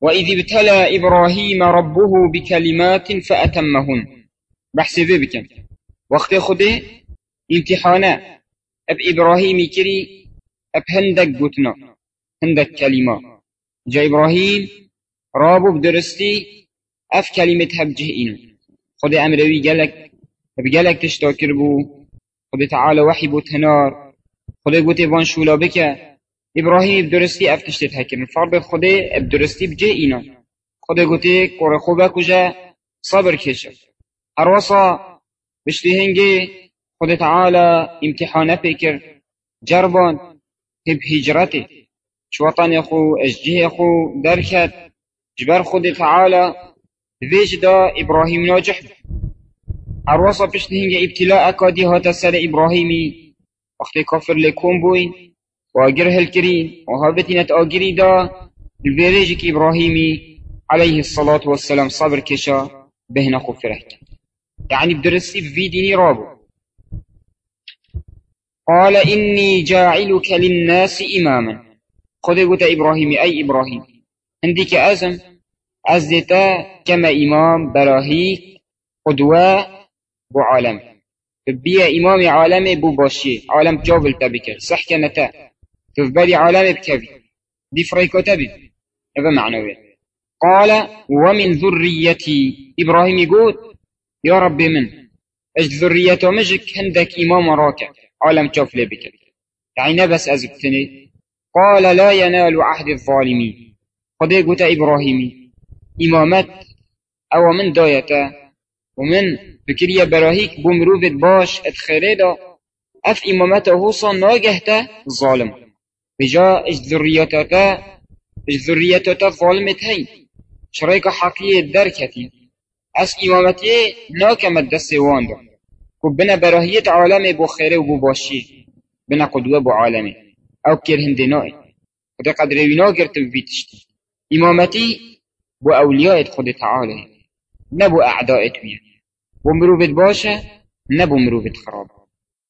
وإذ ابتلى إبراهيم ربه بكلمات فأتمهن. بحث بكم. وقت خده امتحانا اب إبراهيم كري اب هندك قتنا هندك كلمة جا إبراهيم رابو بدرستي اف كلمة هبجه إنو خد أمروي قالك بقالك تشتاكر بو. خد تعالى وحي بو تنار. خد قوتي شولا بك إبراهيم بدرستي اف تشتت هكر فرض خد بدرستي بجه إنا خد قوتي كور خوبا كجا صبر كشا هروسا بشتي هنگي خد تعالى امتحانه بكر جربان هب هجرته شوطان خو اججه خو دركت جبر خود تعالى ذيش دا إبراهيم ناجح عروسا پشت هنگ ابتلاء اکادی هات سر إبراهيمي وقت كافر لكم بوين واجر هالكرين وهابتنت آجري دا البيريجك إبراهيمي عليه الصلاة والسلام صبر كشا بهنا خفره يعني بدرسي في ديني رابو. قال إني جاعلك للناس إماما. خذ قلت إبراهيم أي إبراهيم؟ عندك أزم؟ أزدتا كما إمام براهي قدوة بو عالم بيا إمام عالم بو باشي عالم جاول تبكر. صح كنتا؟ تفبري عالم بكبي دي فريكو تبي هذا معنوي قال ومن ذريتي. إبراهيم يقول يا رب من. اج ذريته؟ مجك هندك إمام راكع. عالم جاف بك يعني نبس أزبتني قال لا ينال عهد الظالمين. قد قلت إبراهيمي إمامت. أو من دايتا ومن فكرية براهيك بمروفت باش اتخريدا أف إمامته هوصا ناجهتا ظالم. بجا اج ذريتتا اج ذريتتا ظالمت هين شريك حقية دركتي. اس امامتي ناكم الدس واندا كبنا براهية عالم بو خيره وبو باشي. بنا قدوة بو عالمي. أو كير هندي نوعي وده قدر وينا قرتم فيتشت إمامتي بو اولياء خود تعالى نبو اعداء تويه بو مروفت باشه نبو مروفت خراب